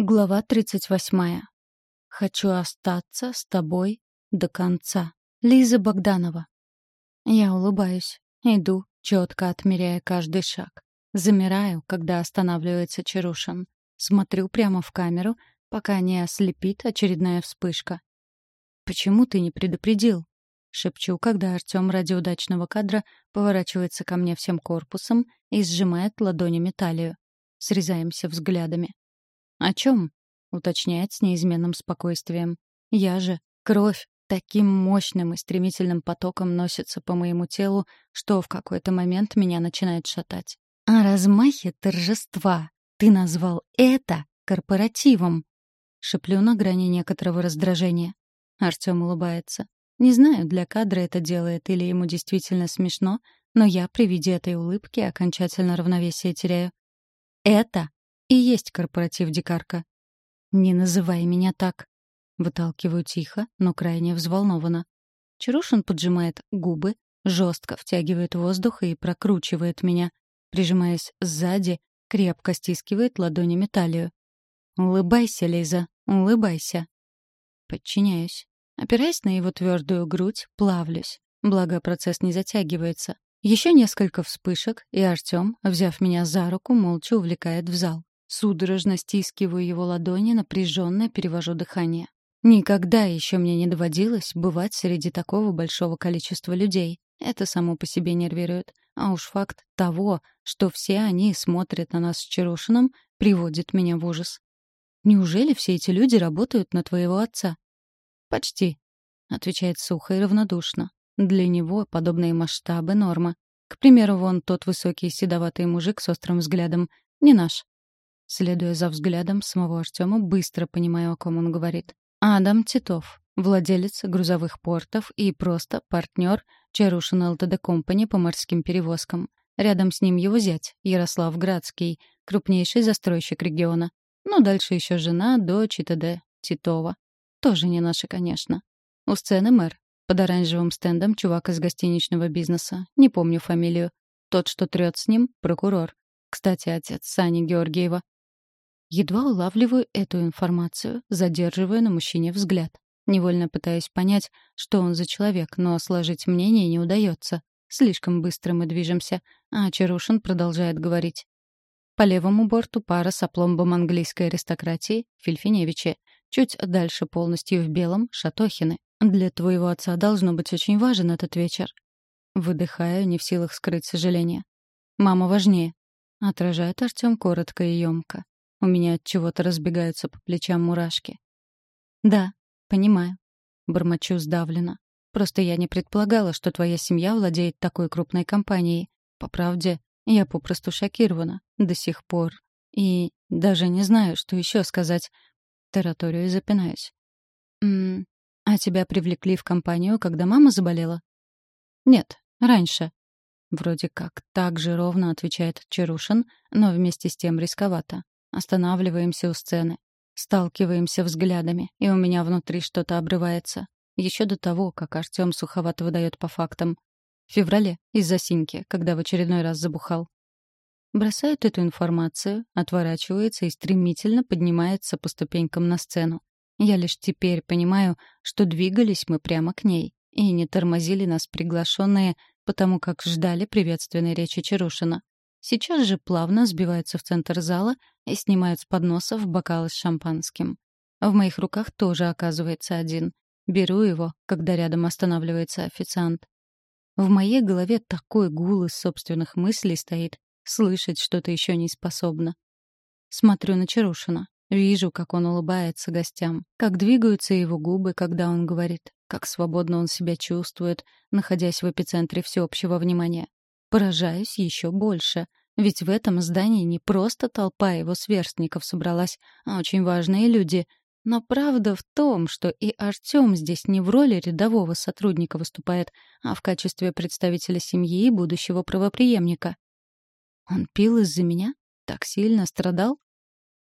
Глава 38. Хочу остаться с тобой до конца. Лиза Богданова. Я улыбаюсь, иду, четко отмеряя каждый шаг. Замираю, когда останавливается Чарушин. Смотрю прямо в камеру, пока не ослепит очередная вспышка. «Почему ты не предупредил?» — шепчу, когда Артем ради удачного кадра поворачивается ко мне всем корпусом и сжимает ладонями талию. Срезаемся взглядами. «О чем?» — уточняет с неизменным спокойствием. «Я же, кровь, таким мощным и стремительным потоком носится по моему телу, что в какой-то момент меня начинает шатать. О размахе торжества ты назвал это корпоративом!» Шеплю на грани некоторого раздражения. Артем улыбается. Не знаю, для кадра это делает или ему действительно смешно, но я при виде этой улыбки окончательно равновесие теряю. Это и есть корпоратив дикарка. «Не называй меня так!» Выталкиваю тихо, но крайне взволнованно. Чарушин поджимает губы, жестко втягивает воздух и прокручивает меня. Прижимаясь сзади, крепко стискивает ладонями талию. «Улыбайся, Лиза, улыбайся!» Подчиняюсь. Опираясь на его твердую грудь, плавлюсь. Благо, процесс не затягивается. Еще несколько вспышек, и Артем, взяв меня за руку, молча увлекает в зал. Судорожно стискиваю его ладони, напряженно перевожу дыхание. Никогда еще мне не доводилось бывать среди такого большого количества людей. Это само по себе нервирует. А уж факт того, что все они смотрят на нас с Чарушиным, приводит меня в ужас. Неужели все эти люди работают на твоего отца? Почти, отвечает сухо и равнодушно. Для него подобные масштабы — норма. К примеру, вон тот высокий седоватый мужик с острым взглядом. Не наш. Следуя за взглядом самого Артема, быстро понимаю, о ком он говорит. Адам Титов, владелец грузовых портов и просто партнер Чарушин ЛТД Компани по морским перевозкам. Рядом с ним его зять, Ярослав Градский, крупнейший застройщик региона. Ну, дальше еще жена, дочь и т.д. Титова. Тоже не наши, конечно. У сцены мэр. Под оранжевым стендом чувак из гостиничного бизнеса. Не помню фамилию. Тот, что трет с ним, прокурор. Кстати, отец Сани Георгиева. Едва улавливаю эту информацию, задерживаю на мужчине взгляд. Невольно пытаюсь понять, что он за человек, но сложить мнение не удается. Слишком быстро мы движемся, а Чарушин продолжает говорить. По левому борту пара с опломбом английской аристократии — Фильфиневичи. Чуть дальше полностью в белом — Шатохины. Для твоего отца должно быть очень важен этот вечер. Выдыхаю, не в силах скрыть сожаление. «Мама важнее», — отражает Артем коротко и емко. У меня от чего-то разбегаются по плечам мурашки. Да, понимаю. Бормочу сдавленно. Просто я не предполагала, что твоя семья владеет такой крупной компанией. По правде, я попросту шокирована. До сих пор. И даже не знаю, что еще сказать. Тараторию и запинаюсь. «М -м, а тебя привлекли в компанию, когда мама заболела?» «Нет, раньше». Вроде как так же ровно отвечает Чарушин, но вместе с тем рисковато. Останавливаемся у сцены. Сталкиваемся взглядами, и у меня внутри что-то обрывается. Еще до того, как Артем суховато выдает по фактам. В феврале, из-за синьки, когда в очередной раз забухал. Бросает эту информацию, отворачивается и стремительно поднимается по ступенькам на сцену. Я лишь теперь понимаю, что двигались мы прямо к ней, и не тормозили нас приглашенные, потому как ждали приветственной речи Чарушина. Сейчас же плавно сбиваются в центр зала и снимают с подносов бокалы с шампанским. В моих руках тоже оказывается один. Беру его, когда рядом останавливается официант. В моей голове такой гул из собственных мыслей стоит, слышать что-то еще не способна. Смотрю на Чарушина. Вижу, как он улыбается гостям, как двигаются его губы, когда он говорит, как свободно он себя чувствует, находясь в эпицентре всеобщего внимания. Поражаюсь еще больше, ведь в этом здании не просто толпа его сверстников собралась, а очень важные люди. Но правда в том, что и Артем здесь не в роли рядового сотрудника выступает, а в качестве представителя семьи и будущего правопреемника. Он пил из-за меня? Так сильно страдал?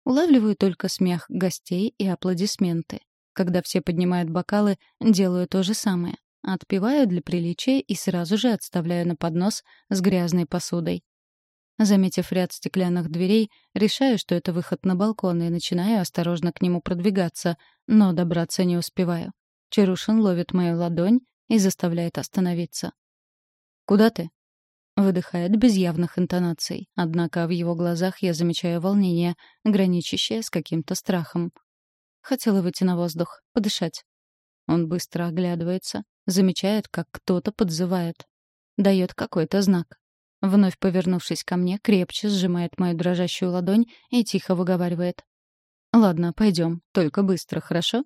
Улавливаю только смех гостей и аплодисменты. Когда все поднимают бокалы, делаю то же самое. Отпиваю для приличия и сразу же отставляю на поднос с грязной посудой. Заметив ряд стеклянных дверей, решаю, что это выход на балкон, и начинаю осторожно к нему продвигаться, но добраться не успеваю. Чарушин ловит мою ладонь и заставляет остановиться. «Куда ты?» Выдыхает без явных интонаций, однако в его глазах я замечаю волнение, граничащее с каким-то страхом. Хотела выйти на воздух, подышать. Он быстро оглядывается, замечает, как кто-то подзывает. Дает какой-то знак. Вновь повернувшись ко мне, крепче сжимает мою дрожащую ладонь и тихо выговаривает. «Ладно, пойдем, только быстро, хорошо?»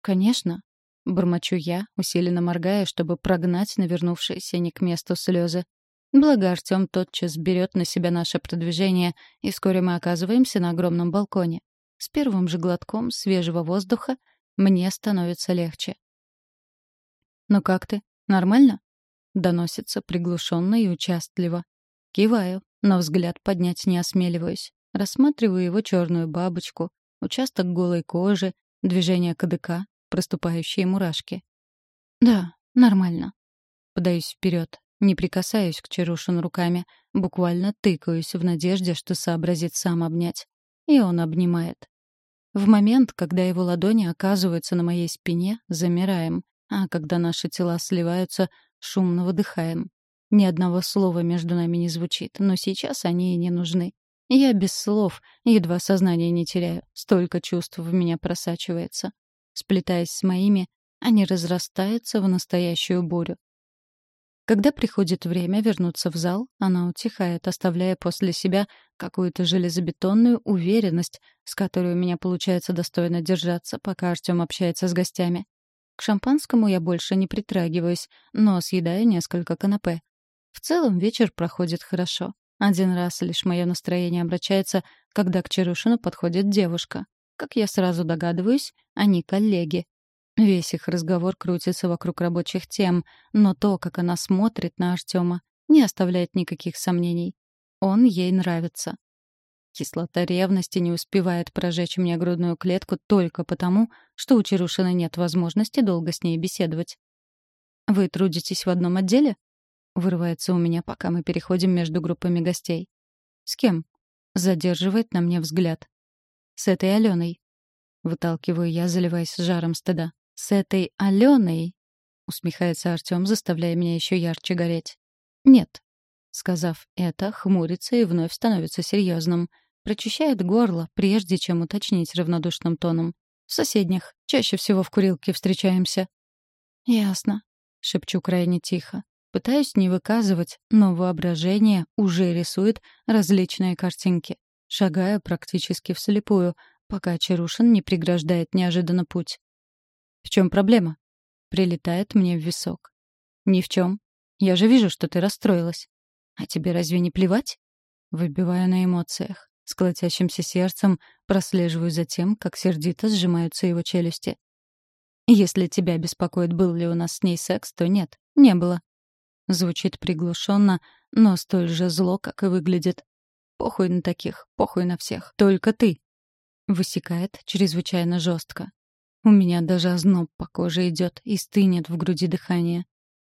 «Конечно», — бормочу я, усиленно моргая, чтобы прогнать навернувшиеся не к месту слезы. Благо Артем тотчас берет на себя наше продвижение, и вскоре мы оказываемся на огромном балконе. С первым же глотком свежего воздуха мне становится легче. «Ну как ты? Нормально?» — доносится приглушенно и участливо. Киваю, но взгляд поднять не осмеливаюсь. Рассматриваю его черную бабочку, участок голой кожи, движение кадыка, проступающие мурашки. «Да, нормально». Подаюсь вперед, не прикасаюсь к Чарушину руками, буквально тыкаюсь в надежде, что сообразит сам обнять. И он обнимает. В момент, когда его ладони оказываются на моей спине, замираем, а когда наши тела сливаются, шумно выдыхаем. Ни одного слова между нами не звучит, но сейчас они и не нужны. Я без слов, едва сознание не теряю, столько чувств в меня просачивается. Сплетаясь с моими, они разрастаются в настоящую бурю. Когда приходит время вернуться в зал, она утихает, оставляя после себя какую-то железобетонную уверенность, с которой у меня получается достойно держаться, пока Артем общается с гостями. К шампанскому я больше не притрагиваюсь, но съедаю несколько канапе. В целом вечер проходит хорошо. Один раз лишь мое настроение обращается, когда к Чарушину подходит девушка. Как я сразу догадываюсь, они коллеги. Весь их разговор крутится вокруг рабочих тем, но то, как она смотрит на Артема, не оставляет никаких сомнений. Он ей нравится. Кислота ревности не успевает прожечь мне грудную клетку только потому, что у Чарушина нет возможности долго с ней беседовать. «Вы трудитесь в одном отделе?» — вырывается у меня, пока мы переходим между группами гостей. «С кем?» — задерживает на мне взгляд. «С этой Аленой». Выталкиваю я, заливаясь жаром стыда. «С этой Аленой?» — усмехается Артем, заставляя меня еще ярче гореть. «Нет». Сказав это, хмурится и вновь становится серьезным. Прочищает горло, прежде чем уточнить равнодушным тоном. «В соседних. Чаще всего в курилке встречаемся». «Ясно», — шепчу крайне тихо. Пытаюсь не выказывать, но воображение уже рисует различные картинки. Шагаю практически вслепую, пока Чарушин не преграждает неожиданно путь. «В чем проблема?» Прилетает мне в висок. «Ни в чем. Я же вижу, что ты расстроилась. А тебе разве не плевать?» Выбиваю на эмоциях. С колотящимся сердцем прослеживаю за тем, как сердито сжимаются его челюсти. «Если тебя беспокоит, был ли у нас с ней секс, то нет, не было». Звучит приглушенно, но столь же зло, как и выглядит. Похуй на таких, похуй на всех. Только ты. Высекает чрезвычайно жестко. У меня даже озноб по коже идет и стынет в груди дыхание.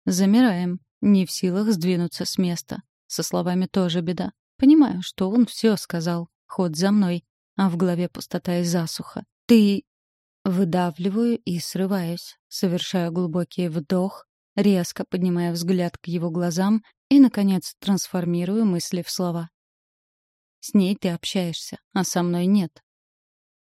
Замираем, не в силах сдвинуться с места. Со словами тоже беда. Понимаю, что он все сказал. Ход за мной. А в голове пустота и засуха. Ты... Выдавливаю и срываюсь. Совершаю глубокий вдох, резко поднимая взгляд к его глазам и, наконец, трансформирую мысли в слова. «С ней ты общаешься, а со мной нет.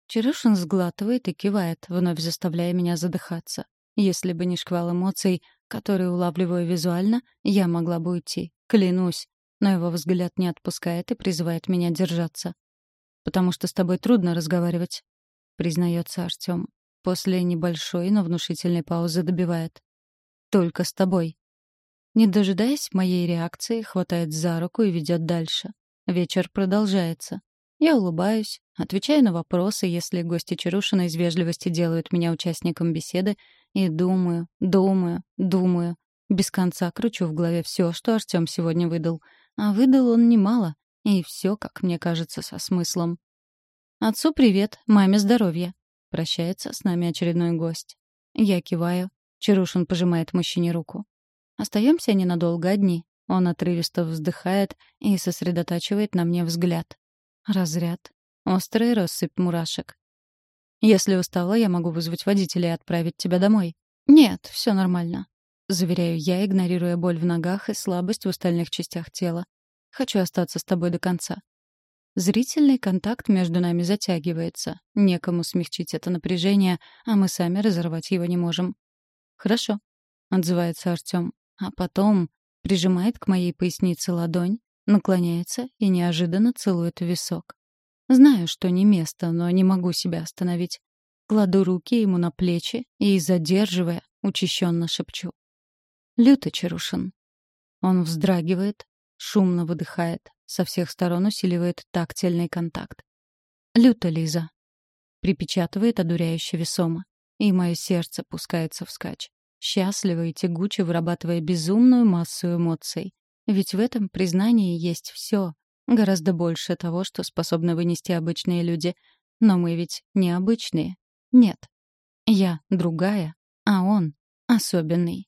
Черешин сглатывает и кивает, вновь заставляя меня задыхаться. Если бы не шквал эмоций, которые улавливаю визуально, я могла бы уйти. Клянусь. Но его взгляд не отпускает и призывает меня держаться. «Потому что с тобой трудно разговаривать», — признается Артем. После небольшой, но внушительной паузы добивает. «Только с тобой». Не дожидаясь моей реакции, хватает за руку и ведет дальше. Вечер продолжается. Я улыбаюсь, отвечаю на вопросы, если гости Чарушина из вежливости делают меня участником беседы, и думаю, думаю, думаю. Без конца кручу в голове все, что Артем сегодня выдал. А выдал он немало, и все, как мне кажется, со смыслом. «Отцу привет, маме здоровья», — прощается с нами очередной гость. Я киваю. Чарушин пожимает мужчине руку. Остаемся ненадолго одни. Он отрывисто вздыхает и сосредотачивает на мне взгляд. Разряд. Острый россыпь мурашек. «Если устала, я могу вызвать водителя и отправить тебя домой». «Нет, все нормально», — заверяю я, игнорируя боль в ногах и слабость в остальных частях тела. «Хочу остаться с тобой до конца». Зрительный контакт между нами затягивается. Некому смягчить это напряжение, а мы сами разорвать его не можем. «Хорошо», — отзывается Артём. А потом прижимает к моей пояснице ладонь, наклоняется и неожиданно целует висок. Знаю, что не место, но не могу себя остановить. Кладу руки ему на плечи и, задерживая, учащенно шепчу. «Люто, Чарушин». Он вздрагивает, шумно выдыхает, со всех сторон усиливает тактильный контакт. «Люто, Лиза», — припечатывает одуряюще весомо, и мое сердце пускается вскачь, счастливо и тягуче вырабатывая безумную массу эмоций. Ведь в этом признании есть все, гораздо больше того, что способны вынести обычные люди. Но мы ведь не обычные. Нет. Я другая, а он особенный.